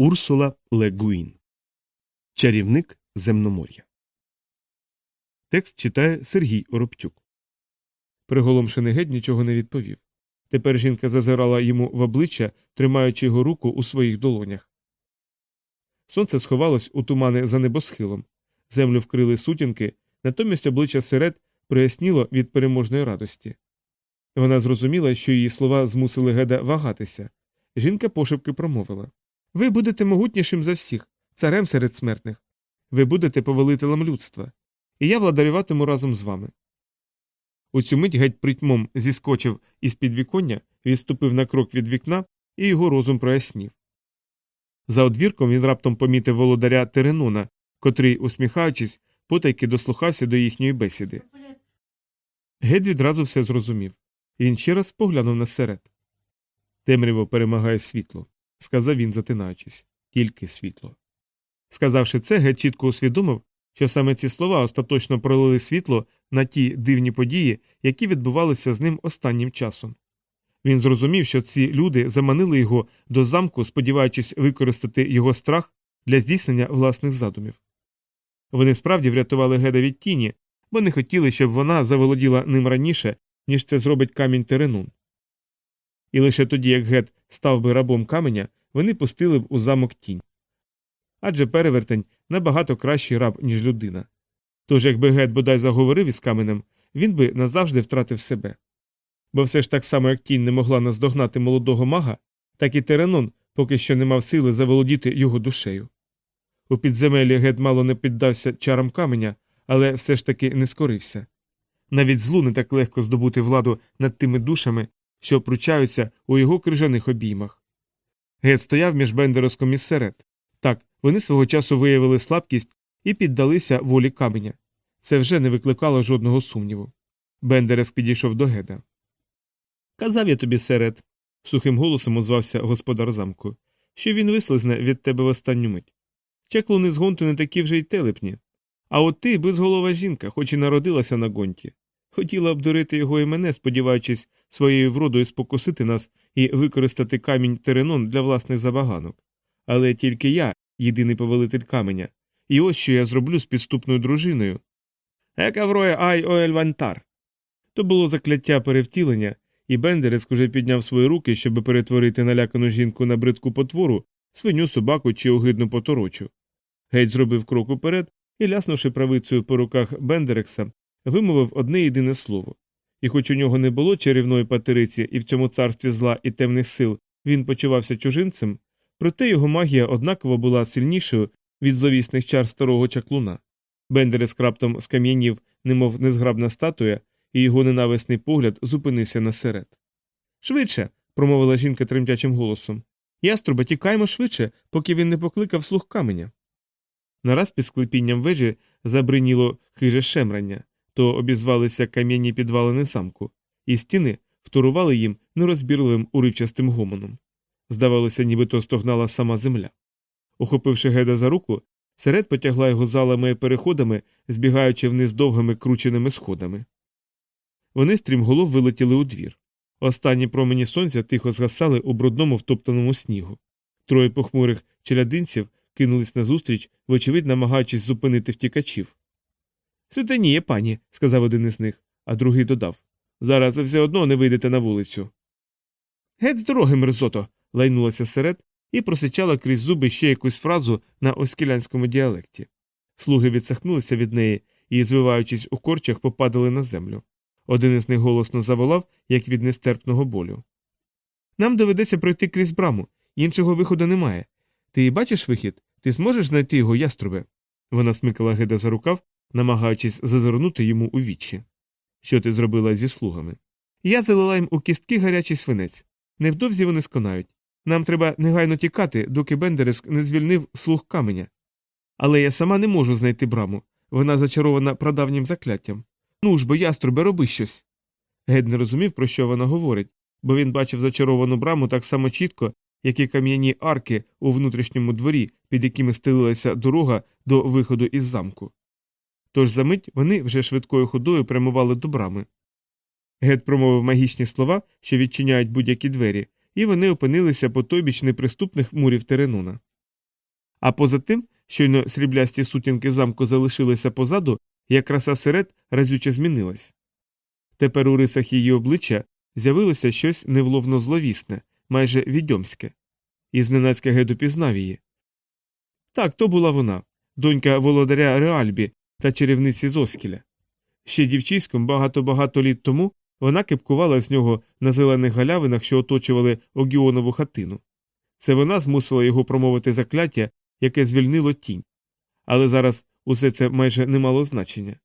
Урсула Легуін. Чарівник земномор'я. Текст читає Сергій Оробчук. Приголомшений геть нічого не відповів. Тепер жінка зазирала йому в обличчя, тримаючи його руку у своїх долонях. Сонце сховалось у тумани за небосхилом. Землю вкрили сутінки, натомість обличчя серед проясніло від переможної радості. Вона зрозуміла, що її слова змусили геда вагатися. Жінка пошепки промовила ви будете могутнішим за всіх, царем серед смертних. Ви будете повелителем людства, і я владарюватиму разом з вами. У цю мить геть притьмом зіскочив із під віконня, відступив на крок від вікна, і його розум прояснів. За одвірком він раптом помітив володаря Теренона, котрий, усміхаючись, потайки дослухався до їхньої бесіди. Геть відразу все зрозумів. Він ще раз поглянув на серед. Темряво перемагає світло сказав він, затинаючись, тільки світло. Сказавши це, геть чітко усвідомив, що саме ці слова остаточно пролили світло на ті дивні події, які відбувалися з ним останнім часом. Він зрозумів, що ці люди заманили його до замку, сподіваючись використати його страх для здійснення власних задумів. Вони справді врятували геда від тіні, бо не хотіли, щоб вона заволоділа ним раніше, ніж це зробить камінь Теренун. І лише тоді, як гет став би рабом каменя, вони пустили б у замок тінь. Адже перевертень набагато кращий раб, ніж людина. Тож, якби гет бодай заговорив із каменем, він би назавжди втратив себе. Бо все ж так само, як тінь не могла наздогнати молодого мага, так і Теренон поки що не мав сили заволодіти його душею. У підземеллі гет мало не піддався чарам каменя, але все ж таки не скорився. Навіть злу не так легко здобути владу над тими душами, що пручаються у його крижаних обіймах. Гет стояв між Бендероском і серед. Так, вони свого часу виявили слабкість і піддалися волі каменя. Це вже не викликало жодного сумніву. Бендереск підійшов до геда. Казав я тобі серед, сухим голосом озвався господар замку, що він вислизне від тебе в останню мить. Чеклуни з гонту не такі вже й телепні. А от ти безголова жінка, хоч і народилася на гонті. Хотіла обдурити його і мене, сподіваючись своєю вродою спокусити нас і використати камінь теренон для власних забаганок. Але тільки я, єдиний повелитель каменя, і ось що я зроблю з підступною дружиною. Екавроє ай оельвантар. То було закляття перевтілення, і Бендерецьк уже підняв свої руки, щоб перетворити налякану жінку на бридку потвору, свиню, собаку чи огидну поторочу. Геть зробив крок уперед і, ляснувши правицею по руках Бендерекса, вимовив одне єдине слово. І хоч у нього не було чарівної патериці, і в цьому царстві зла і темних сил він почувався чужинцем, проте його магія однаково була сильнішою від зловісних чар старого чаклуна. Бендерес краптом скам'янів, немов незграбна статуя, і його ненависний погляд зупинився насеред. Швидше. промовила жінка тремтячим голосом. Яструба, тікаймо швидше, поки він не покликав слух каменя. Нараз під склепінням вежі забриніло хиже шемрання то обізвалися кам'яні підвалини замку, і стіни вторували їм нерозбірливим уривчастим гомоном. Здавалося, нібито стогнала сама земля. Охопивши геда за руку, серед потягла його залами і переходами, збігаючи вниз довгими крученими сходами. Вони стрімголов вилетіли у двір. Останні промені сонця тихо згасали у брудному втоптаному снігу. Троє похмурих челядинців кинулись назустріч, вочевидь, намагаючись зупинити втікачів. Святеніє, пані, сказав один із них, а другий додав. Зараз ви все одно не вийдете на вулицю. Геть з дороги, мерзото. лайнулася серед і просичала крізь зуби ще якусь фразу на оскілянському діалекті. Слуги відсахнулися від неї і, звиваючись у корчах, попадали на землю. Один із них голосно заволав, як від нестерпного болю. Нам доведеться пройти крізь браму, іншого виходу немає. Ти бачиш вихід? Ти зможеш знайти його яструбе? Вона смикала гида за рукав намагаючись зазирнути йому у вічі. Що ти зробила зі слугами? Я залила їм у кістки гарячий свинець. Невдовзі вони сконають. Нам треба негайно тікати, доки Бендереск не звільнив слуг каменя. Але я сама не можу знайти браму. Вона зачарована прадавнім закляттям. Ну ж бо, яструбе, роби щось. Гед не розумів, про що вона говорить, бо він бачив зачаровану браму так само чітко, як і кам'яні арки у внутрішньому дворі, під якими стелилася дорога до виходу із замку. Тож за мить вони вже швидкою ходою прямували до брами. Гет промовив магічні слова, що відчиняють будь-які двері, і вони опинилися по той біч неприступних мурів Теренуна. А поза тим, щойно сріблясті сутінки замку залишилися позаду, як краса серед разюче змінилась. Тепер у рисах її обличчя з'явилося щось невловно зловісне, майже відьомське. І зненацька Гед упізнав її. Так, то була вона, донька володаря Реальбі та чарівниці Зоскіля. Ще дівчиськом багато-багато літ тому вона кипкувала з нього на зелених галявинах, що оточували Огіонову хатину. Це вона змусила його промовити закляття, яке звільнило тінь. Але зараз усе це майже не мало значення.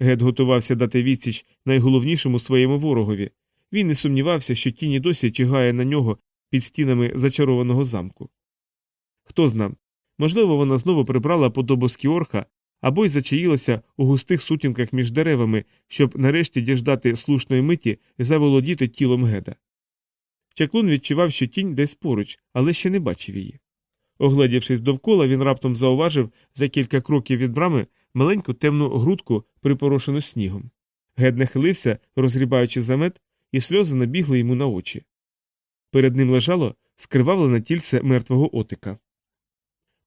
Гет готувався дати відсіч найголовнішому своєму ворогові. Він не сумнівався, що тіні досі чигає на нього під стінами зачарованого замку. Хто зна, можливо, вона знову прибрала подобу Скіорха або й зачаїлася у густих сутінках між деревами, щоб нарешті діждати слушної миті і заволодіти тілом геда. Чаклун відчував, що тінь десь поруч, але ще не бачив її. Огледівшись довкола, він раптом зауважив за кілька кроків від брами маленьку темну грудку, припорошену снігом. Гед нахилився, розгрібаючи замет, і сльози набігли йому на очі. Перед ним лежало скривавлене тільце мертвого отика.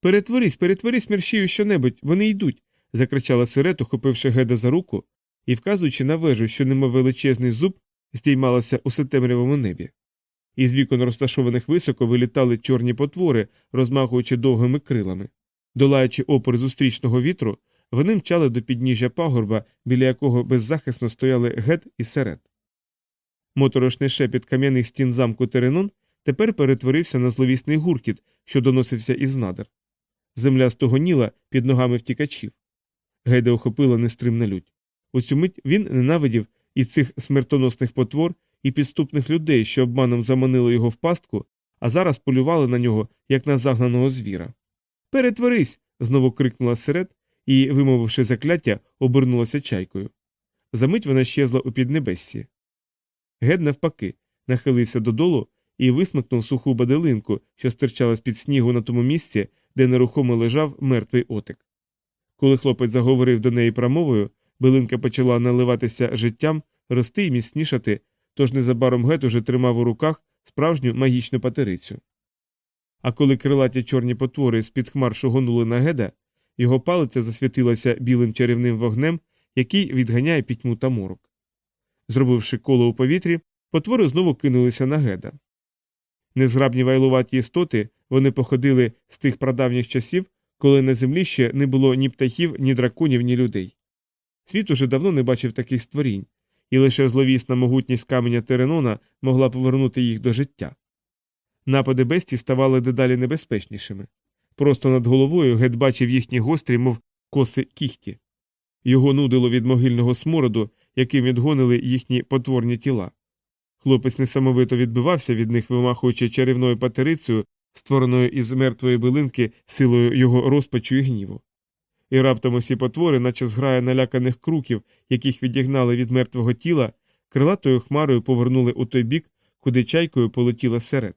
Перетворись, перетворись, мерщію щонебудь, вони йдуть. Закричала сирет, ухопивши геда за руку і вказуючи на вежу, що немов величезний зуб здіймалася у сетемрявому небі. Із вікон розташованих високо вилітали чорні потвори, розмахуючи довгими крилами. Долаючи опор зустрічного вітру, вони мчали до підніжжя пагорба, біля якого беззахисно стояли гет і серед. Моторошний шепіт кам'яних стін замку Теренон тепер перетворився на зловісний гуркіт, що доносився із надр. Земля стогоніла під ногами втікачів. Гейда охопила нестримна лють. У цю мить він ненавидів і цих смертоносних потвор, і підступних людей, що обманом заманили його в пастку, а зараз полювали на нього, як на загнаного звіра. Перетворись. знову крикнула серед і, вимовивши закляття, обернулася чайкою. Замить вона щезла у піднебессі. Гед, навпаки, нахилився додолу і висмикнув суху баделинку, що стирчала з під снігу на тому місці, де нерухомо лежав мертвий отик. Коли хлопець заговорив до неї промовою, билинка почала наливатися життям, рости і міцнішати, тож незабаром гет уже тримав у руках справжню магічну патерицю. А коли крилаті чорні потвори з під хмар шугонули на геда, його палиця засвітилася білим чарівним вогнем, який відганяє пітьму та морок. Зробивши коло у повітрі, потвори знову кинулися на геда. Незграбні вайлуваті істоти вони походили з тих прадавніх часів, коли на землі ще не було ні птахів, ні драконів, ні людей. Світ уже давно не бачив таких створінь, і лише зловісна могутність каменя Теренона могла повернути їх до життя. Напади бесті ставали дедалі небезпечнішими. Просто над головою гет бачив їхні гострі, мов коси кіхті. Його нудило від могильного смороду, яким відгонили їхні потворні тіла. Хлопець несамовито відбивався від них, вимахуючи чарівною патерицею, створеною із мертвої билинки силою його розпачу і гніву. І раптом усі потвори, наче зграя наляканих круків, яких відігнали від мертвого тіла, крилатою хмарою повернули у той бік, куди чайкою полетіла серед.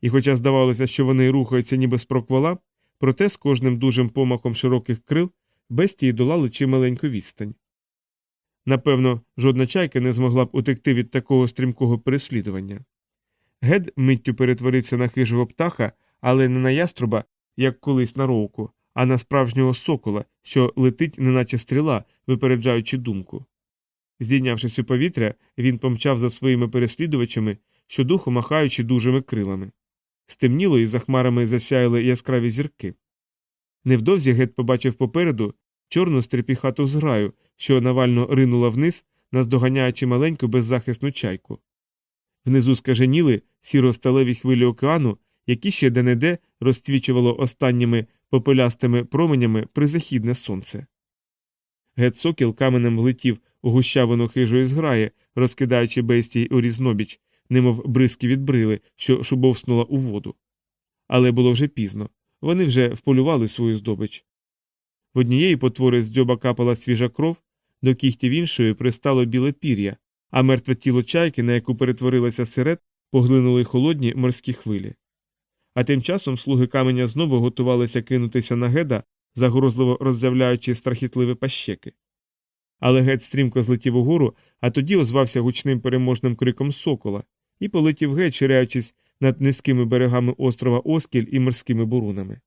І хоча здавалося, що вони рухаються ніби з проквола, проте з кожним дужим помахом широких крил бестії долали чималеньку відстань. Напевно, жодна чайка не змогла б утекти від такого стрімкого переслідування. Гед миттю перетворився на хижого птаха, але не на яструба, як колись на роуку, а на справжнього сокола, що летить, неначе стріла, випереджаючи думку. Здійнявшись у повітря, він помчав за своїми переслідувачами, щодуху махаючи дужими крилами. Стемніло і за хмарами засяяли яскраві зірки. Невдовзі гет побачив попереду чорну стрепіхату зграю, що навально ринула вниз, наздоганяючи маленьку беззахисну чайку. Внизу скаженіли сіро-сталеві хвилі океану, які ще де неде розцвічувало останніми попелястими променями призахідне сонце. Гет сокіл каменем влетів у гущавину хижої зграї, розкидаючи бестій у різнобіч, немов бризки від брили, що шубовснула у воду. Але було вже пізно вони вже вполювали свою здобич. В однієї потвори з дзьоба капала свіжа кров, до кігтів іншої пристало біле пір'я, а мертве тіло чайки, на яку перетворилася сирет, поглинули холодні морські хвилі. А тим часом слуги каменя знову готувалися кинутися на геда, загрозливо роззявляючи страхітливі пащеки. Але гет стрімко злетів угору, а тоді озвався гучним переможним криком сокола і полетів геть, ширяючись над низькими берегами острова Оскіль і морськими бурунами.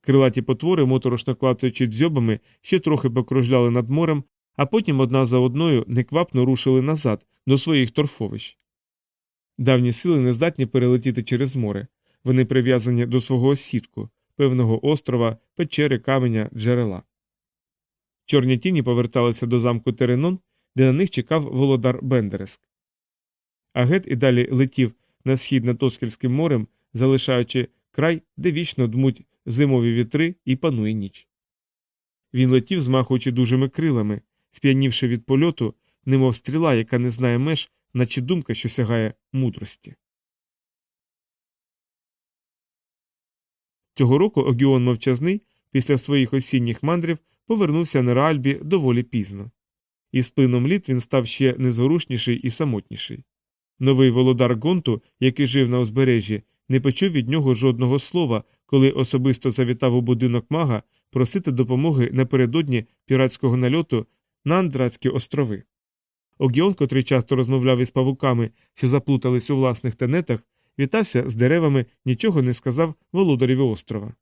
Крилаті потвори, моторошно клацаючи дзьобами, ще трохи покружляли над морем, а потім одна за одною неквапно рушили назад до своїх торфовищ. Давні сили не здатні перелетіти через море, вони прив'язані до свого осідку, певного острова, печери, каменя, джерела. Чорні тіні поверталися до замку Теренон, де на них чекав володар Бендереск. Агет і далі летів на схід над Тоскельським морем, залишаючи край, де вічно дмуть зимові вітри і панує ніч. Він летів, змахуючи дужими крилами, сп'янівши від польоту, немов стріла, яка не знає меж, наче думка, що сягає мудрості. Цього року Огіон мовчазний після своїх осінніх мандрів повернувся на Раальбі доволі пізно. І з плином літ він став ще незворушніший і самотніший. Новий володар Гонту, який жив на узбережжі, не почув від нього жодного слова, коли особисто завітав у будинок мага просити допомоги напередодні піратського нальоту на Андратські острови. Огіон, котрий часто розмовляв із павуками, що заплутались у власних тенетах, вітався з деревами, нічого не сказав володареві острова.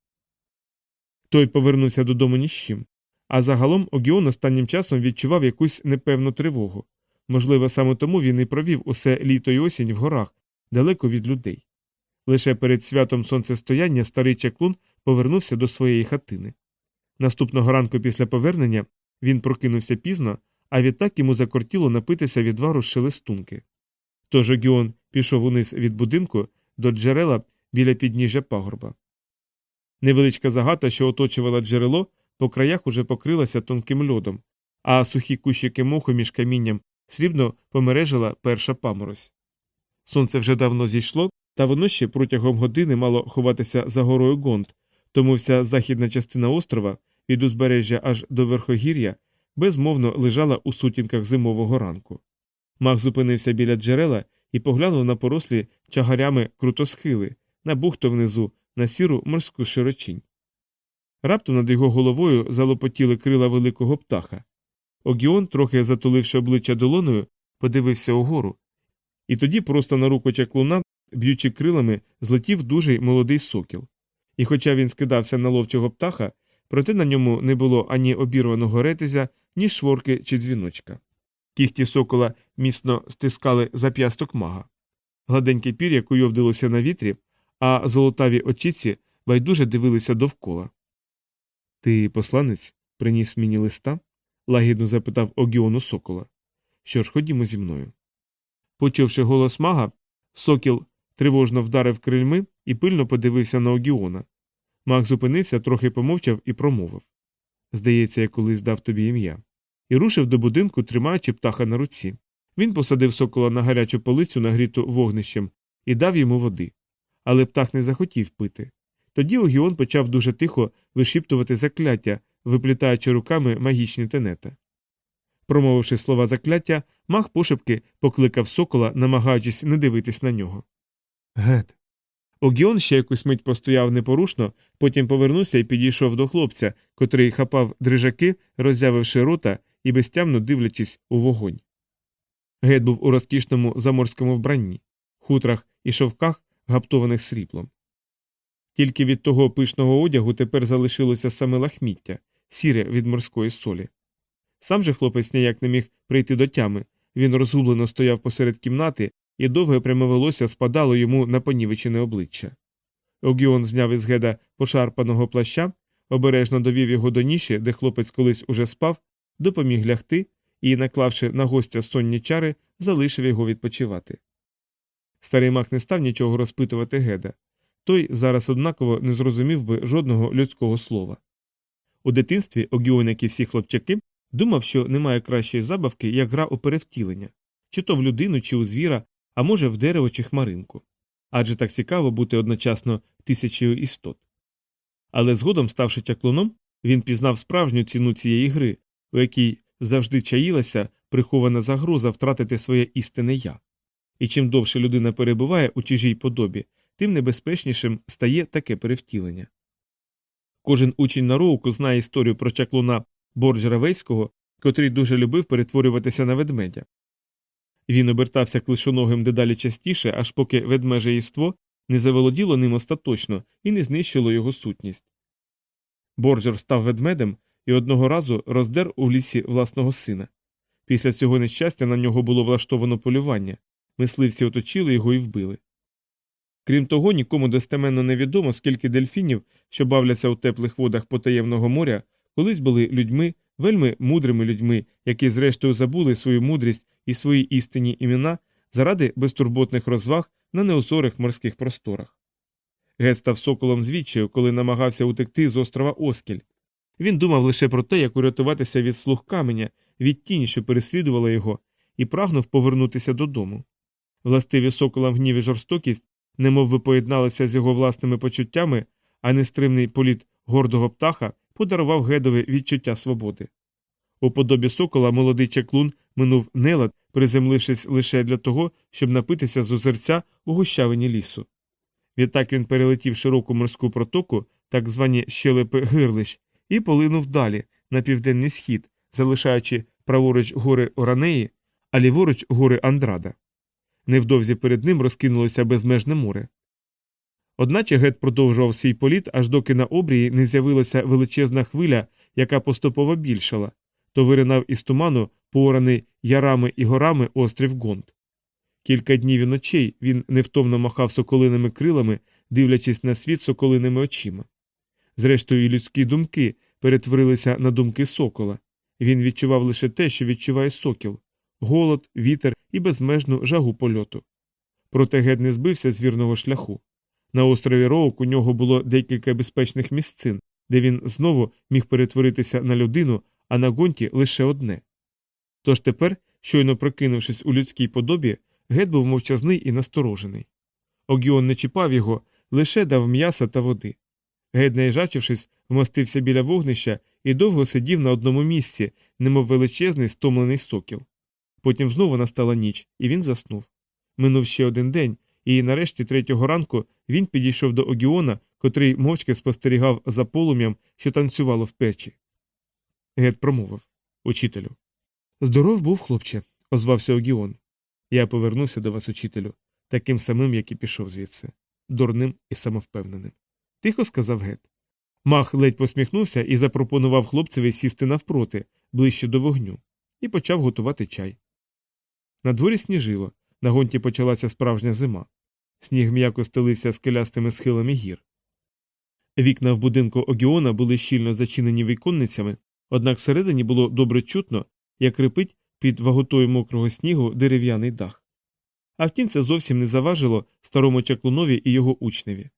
Той повернувся додому ні з чим. А загалом Огіон останнім часом відчував якусь непевну тривогу. Можливо, саме тому він і провів усе літо й осінь в горах, далеко від людей. Лише перед святом сонцестояння старий чаклун повернувся до своєї хатини. Наступного ранку після повернення він прокинувся пізно, а відтак йому закортіло напитися відвару з шелестунки. Тож Огіон пішов униз від будинку до джерела біля підніжжя пагорба. Невеличка загата, що оточувала джерело, по краях уже покрилася тонким льодом, а сухі кущики моху між камінням срібно помережила перша паморозь. Сонце вже давно зійшло, та воно ще протягом години мало ховатися за горою Гонд, тому вся західна частина острова від узбережжя аж до верхогір'я безмовно лежала у сутінках зимового ранку. Мах зупинився біля джерела і поглянув на порослі чагарями крутосхили, на бухту внизу, на сіру морську широчінь. Раптом над його головою залопотіли крила великого птаха. Огіон, трохи затуливши обличчя долоною, подивився угору, і тоді просто на руку чаклуна, б'ючи крилами, злетів дужий молодий сокіл. І хоча він скидався на ловчого птаха, проте на ньому не було ані обірваного ретезя, ні шворки чи дзвіночка. Кіхті сокола міцно стискали зап'ясток мага. Гладеньке пір'я куйовдилося на вітрі, а золотаві очіці байдуже дивилися довкола. Ти посланець приніс мені листа? лагідно запитав Огіону сокола. Що ж, ходімо зі мною. Почувши голос мага, сокіл тривожно вдарив крильми і пильно подивився на Огіона. Маг зупинився, трохи помовчав і промовив Здається, я колись дав тобі ім'я. І рушив до будинку, тримаючи птаха на руці. Він посадив сокола на гарячу полицю, нагріту вогнищем, і дав йому води. Але птах не захотів пити. Тоді Огіон почав дуже тихо вишіптувати закляття, виплітаючи руками магічні тенета. Промовивши слова закляття, маг пошепки покликав сокола, намагаючись не дивитись на нього. Гет. Огіон ще якусь мить постояв непорушно, потім повернувся і підійшов до хлопця, котрий хапав дрижаки, роззявивши рота і безтямно дивлячись у вогонь. Гет був у розкішному заморському вбранні, хутрах і шовках, гаптованих сріблом. Тільки від того пишного одягу тепер залишилося саме лахміття, сіре від морської солі. Сам же хлопець ніяк не міг прийти до тями, він розгублено стояв посеред кімнати, і довге пряме волосся спадало йому на понівечене обличчя. Огіон зняв із геда пошарпаного плаща, обережно довів його до ніші, де хлопець колись уже спав, допоміг лягти і, наклавши на гостя сонні чари, залишив його відпочивати. Старий мак не став нічого розпитувати геда. Той зараз однаково не зрозумів би жодного людського слова. У дитинстві Огіон, як і всі хлопчаки, думав, що немає кращої забавки, як гра у перевтілення, чи то в людину, чи у звіра, а може, в дерево чи хмаринку. Адже так цікаво бути одночасно тисячею істот. Але згодом, ставши чаклуном, він пізнав справжню ціну цієї гри, у якій завжди чаїлася прихована загроза втратити своє істинне я. І чим довше людина перебуває у чужій подобі, тим небезпечнішим стає таке перевтілення. Кожен учень на роуку знає історію про чаклуна Борджера Вейського, котрий дуже любив перетворюватися на ведмедя. Він обертався клишоногим дедалі частіше, аж поки ведмеже єство не заволоділо ним остаточно і не знищило його сутність. Борджер став ведмедем і одного разу роздер у лісі власного сина. Після цього нещастя на нього було влаштовано полювання, мисливці оточили його і вбили. Крім того, нікому достеменно невідомо, скільки дельфінів, що бавляться у теплих водах потаємного моря, колись були людьми, вельми мудрими людьми, які зрештою забули свою мудрість і свої істинні імена заради безтурботних розваг на неозорих морських просторах. Гет став соколом звідчаю, коли намагався утекти з острова Оскіль. Він думав лише про те, як урятуватися від слух каменя, від тіні, що переслідувала його, і прагнув повернутися додому. Властиві соколам гнів і жорстокість немов би поєдналися з його власними почуттями, а нестримний політ гордого птаха подарував гедові відчуття свободи. У подобі сокола молодий чаклун минув нелад, приземлившись лише для того, щоб напитися з озерця у гущавині лісу. Відтак він перелетів широку морську протоку, так звані щелепи гирлищ, і полинув далі, на південний схід, залишаючи праворуч гори Оранеї, а ліворуч гори Андрада. Невдовзі перед ним розкинулося безмежне море. Одначе гет продовжував свій політ, аж доки на обрії не з'явилася величезна хвиля, яка поступово більшала, то виринав із туману, пораний ярами і горами острів Гонт. Кілька днів і ночей він невтомно махав соколиними крилами, дивлячись на світ соколиними очима. Зрештою, людські думки перетворилися на думки сокола. Він відчував лише те, що відчуває сокіл голод, вітер і безмежну жагу польоту. Проте гет не збився з вірного шляху. На острові Роук у нього було декілька безпечних місцин, де він знову міг перетворитися на людину, а на гонті лише одне. Тож тепер, щойно прокинувшись у людській подобі, гет був мовчазний і насторожений. Огіон не чіпав його, лише дав м'яса та води. Гет, наїжачившись, вмостився біля вогнища і довго сидів на одному місці, немов величезний стомлений сокіл. Потім знову настала ніч, і він заснув. Минув ще один день, і нарешті третього ранку він підійшов до Огіона, котрий мовчки спостерігав за полум'ям, що танцювало в печі. Гет промовив Учителю. Здоров був, хлопче, озвався Огіон. Я повернуся до вас, учителю, таким самим, як і пішов звідси, дурним і самовпевненим. Тихо сказав Гет. Мах ледь посміхнувся і запропонував хлопцеві сісти навпроти, ближче до вогню, і почав готувати чай. На дворі сніжило, на гонті почалася справжня зима. Сніг м'яко стелився скелястими схилами гір. Вікна в будинку Огіона були щільно зачинені віконницями, однак всередині було добре чутно, як рипить під ваготою мокрого снігу дерев'яний дах. А втім, це зовсім не заважило старому чаклунові і його учневі.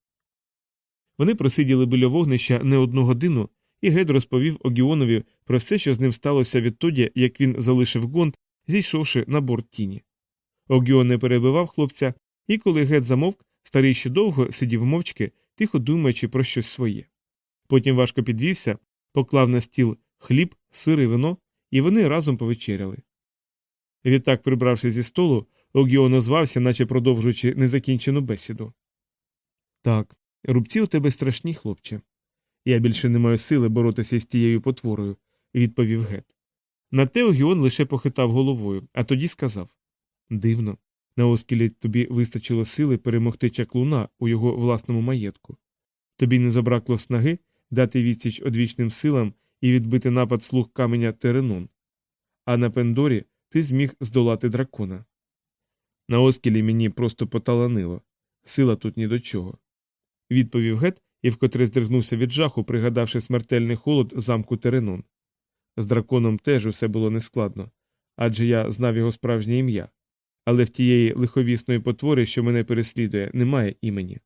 Вони просиділи біля вогнища не одну годину, і Гед розповів Огіонові про все, що з ним сталося відтоді, як він залишив гонт зійшовши на борт тіні. Огіон не перебивав хлопця, і коли гет замовк, старий ще довго сидів мовчки, тихо думаючи про щось своє. Потім важко підвівся, поклав на стіл хліб, сир і вино, і вони разом повечеряли. Відтак, прибравши зі столу, Огіон озвався, наче продовжуючи незакінчену бесіду. Так, рубці у тебе страшні, хлопче. Я більше не маю сили боротися з тією потворою, відповів гет. На те Огіон лише похитав головою, а тоді сказав Дивно, на оскілі тобі вистачило сили перемогти чаклуна у його власному маєтку. Тобі не забракло снаги дати відсіч одвічним силам і відбити напад слуг каменя Теренон. А на Пендорі ти зміг здолати дракона. На оскілі мені просто поталанило. Сила тут ні до чого. Відповів гет і вкотре здригнувся від жаху, пригадавши смертельний холод замку Теренон. З драконом теж усе було нескладно, адже я знав його справжнє ім'я. Але в тієї лиховісної потвори, що мене переслідує, немає імені.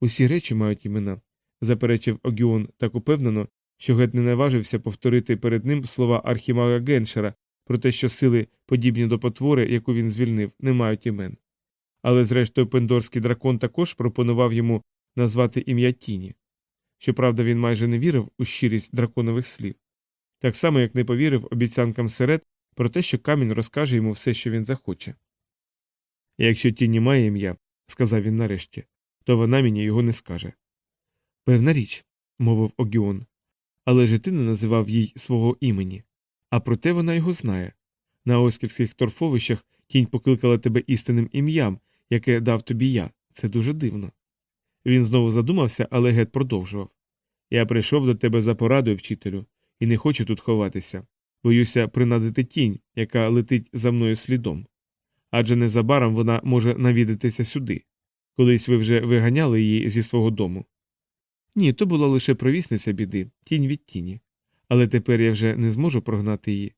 Усі речі мають імена, заперечив Огіон так упевнено, що гет не наважився повторити перед ним слова архімага Геншера про те, що сили, подібні до потвори, яку він звільнив, не мають імен. Але, зрештою, пендорський дракон також пропонував йому назвати ім'я Тіні. Щоправда, він майже не вірив у щирість драконових слів так само як не повірив обіцянкам серед про те, що камінь розкаже йому все, що він захоче. Якщо тіні має ім'я, сказав він нарешті, то вона мені його не скаже. Певна річ, мовив Огіон, але ж ти не називав їй свого імені, а проте вона його знає. На оскільських торфовищах тінь покликала тебе істинним ім'ям, яке дав тобі я. Це дуже дивно. Він знову задумався, але гет продовжував. Я прийшов до тебе за порадою, вчителю, і не хочу тут ховатися. Боюся принадити тінь, яка летить за мною слідом. Адже незабаром вона може навідатися сюди. Колись ви вже виганяли її зі свого дому. Ні, то була лише провісниця біди, тінь від тіні. Але тепер я вже не зможу прогнати її.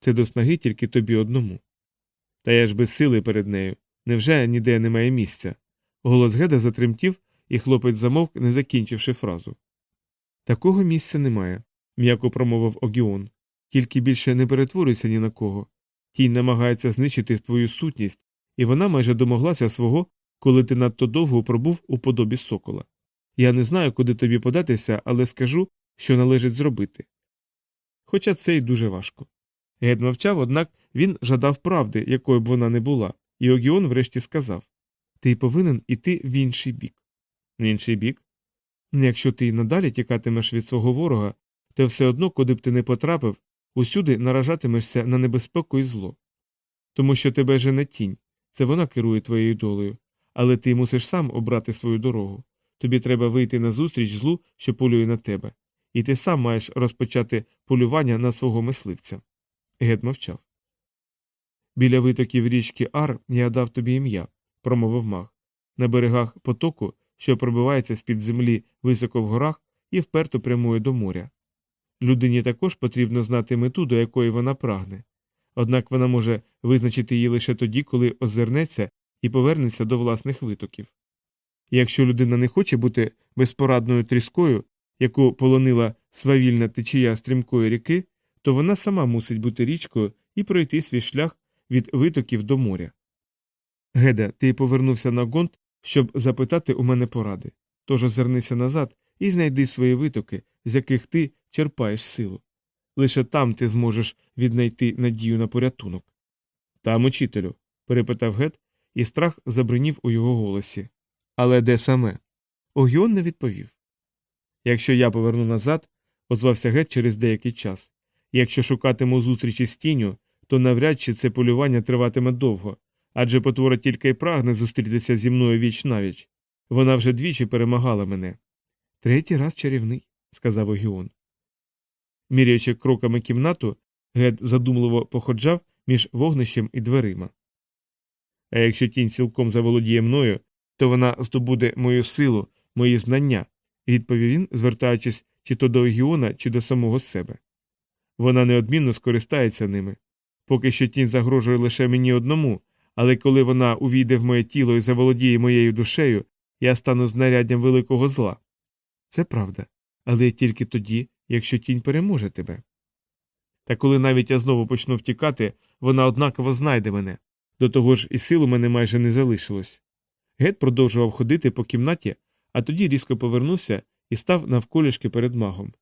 Це до снаги тільки тобі одному. Та я ж без сили перед нею. Невже ніде немає місця? Голос Геда затремтів, і хлопець замовк, не закінчивши фразу. Такого місця немає, м'яко промовив Огіон. Тільки більше не перетворюйся ні на кого. Тінь намагається знищити твою сутність, і вона майже домоглася свого, коли ти надто довго пробув у подобі сокола. Я не знаю, куди тобі податися, але скажу, що належить зробити. Хоча це й дуже важко. Гед мовчав, однак він жадав правди, якою б вона не була, і Огіон врешті сказав Ти повинен іти в інший бік. В інший бік? Якщо ти й надалі тікатимеш від свого ворога, то все одно, куди б ти не потрапив, усюди наражатимешся на небезпеку і зло. Тому що тебе жене тінь, це вона керує твоєю долею, але ти мусиш сам обрати свою дорогу. Тобі треба вийти на зустріч злу, що полює на тебе, і ти сам маєш розпочати полювання на свого мисливця. Гет мовчав. Біля витоків річки Ар я дав тобі ім'я, промовив маг. На берегах потоку, що пробивається з під землі високо в горах і вперто прямує до моря. Людині також потрібно знати мету, до якої вона прагне. Однак вона може визначити її лише тоді, коли озирнеться і повернеться до власних витоків. Якщо людина не хоче бути безпорадною тріскою, яку полонила свавільна течія стрімкої ріки, то вона сама мусить бути річкою і пройти свій шлях від витоків до моря. Геда, ти повернувся на гонт, щоб запитати у мене поради. Тож озирнися назад і знайди свої витоки, з яких ти черпаєш силу. Лише там ти зможеш віднайти надію на порятунок. Там, учителю, перепитав Гет, і страх забринів у його голосі. Але де саме? Огіон не відповів. Якщо я поверну назад, озвався Гет через деякий час. Якщо шукатиму зустрічі з тінню, то навряд чи це полювання триватиме довго, адже потвора тільки й прагне зустрітися зі мною віч навіч. Вона вже двічі перемагала мене. Третій раз чарівний, сказав Огіон. Міряючи кроками кімнату, Гет задумливо походжав між вогнищем і дверима. А якщо тінь цілком заволодіє мною, то вона здобуде мою силу, мої знання, відповів він, звертаючись чи то до Огіона, чи до самого себе. Вона неодмінно скористається ними. Поки що тінь загрожує лише мені одному, але коли вона увійде в моє тіло і заволодіє моєю душею, я стану знаряддям великого зла. Це правда, але тільки тоді, якщо тінь переможе тебе. Та коли навіть я знову почну втікати, вона однаково знайде мене. До того ж і сил у мене майже не залишилось. Гет продовжував ходити по кімнаті, а тоді різко повернувся і став навколішки перед магом.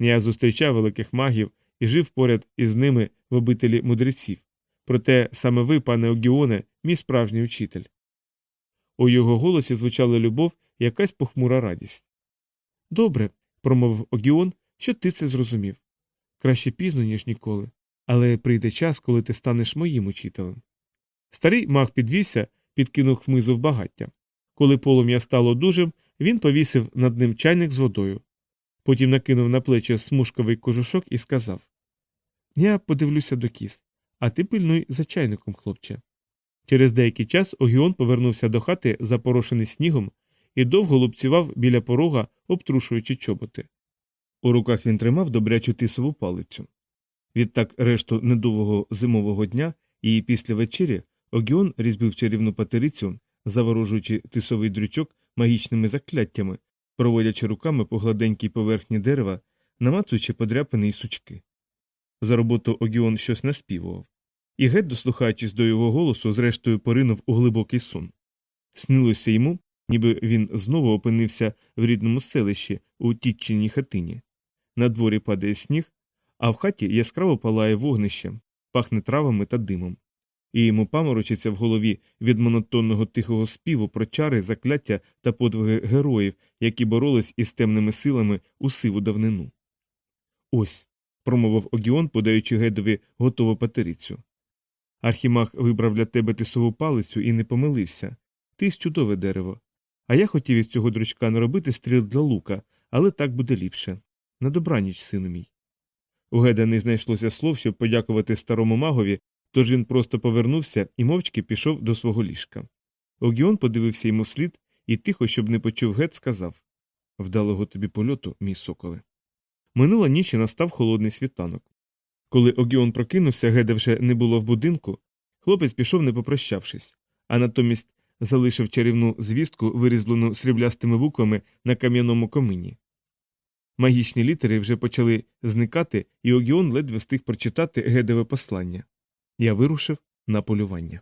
Я зустрічав великих магів і жив поряд із ними в обителі мудреців. Проте саме ви, пане Огіоне, мій справжній учитель. У його голосі звучала любов і якась похмура радість. Добре, промовив Огіон, що ти це зрозумів. Краще пізно, ніж ніколи, але прийде час, коли ти станеш моїм учителем. Старий маг підвівся, підкинув хмизу в багаття. Коли полум'я стало дужим, він повісив над ним чайник з водою. Потім накинув на плечі смужковий кожушок і сказав Я подивлюся до кіс, а ти пильнуй за чайником, хлопче. Через деякий час Огіон повернувся до хати, запорошений снігом, і довго лупцював біля порога, обтрушуючи чоботи. У руках він тримав добрячу тисову палицю. Відтак решту недовгого зимового дня і після вечері Огіон різьбив чарівну патерицю, заворожуючи тисовий дрючок магічними закляттями, проводячи руками по гладенькій поверхні дерева, намацуючи подряпини й сучки. За роботу Огіон щось наспівував. І геть, дослухаючись до його голосу, зрештою поринув у глибокий сон. Снилося йому, ніби він знову опинився в рідному селищі у тітчиній хатині. На дворі падає сніг, а в хаті яскраво палає вогнище, пахне травами та димом. І йому паморочиться в голові від монотонного тихого співу про чари, закляття та подвиги героїв, які боролись із темними силами у сиву давнину. Ось. промовив Огіон, подаючи гедові готову патерицю. Архімаг вибрав для тебе тисову палицю і не помилився. Ти чудове дерево. А я хотів із цього дрючка не робити стріл для лука, але так буде ліпше. На добраніч, сину мій. У Геда не знайшлося слов, щоб подякувати старому магові, тож він просто повернувся і мовчки пішов до свого ліжка. Огіон подивився йому вслід і тихо, щоб не почув гет, сказав Вдалого тобі польоту, мій соколе. Минула ніч і настав холодний світанок. Коли Огіон прокинувся, Геда вже не було в будинку, хлопець пішов не попрощавшись, а натомість залишив чарівну звістку, вирізблену сріблястими буквами на кам'яному комині. Магічні літери вже почали зникати, і Огіон ледве встиг прочитати Гедове послання. Я вирушив на полювання.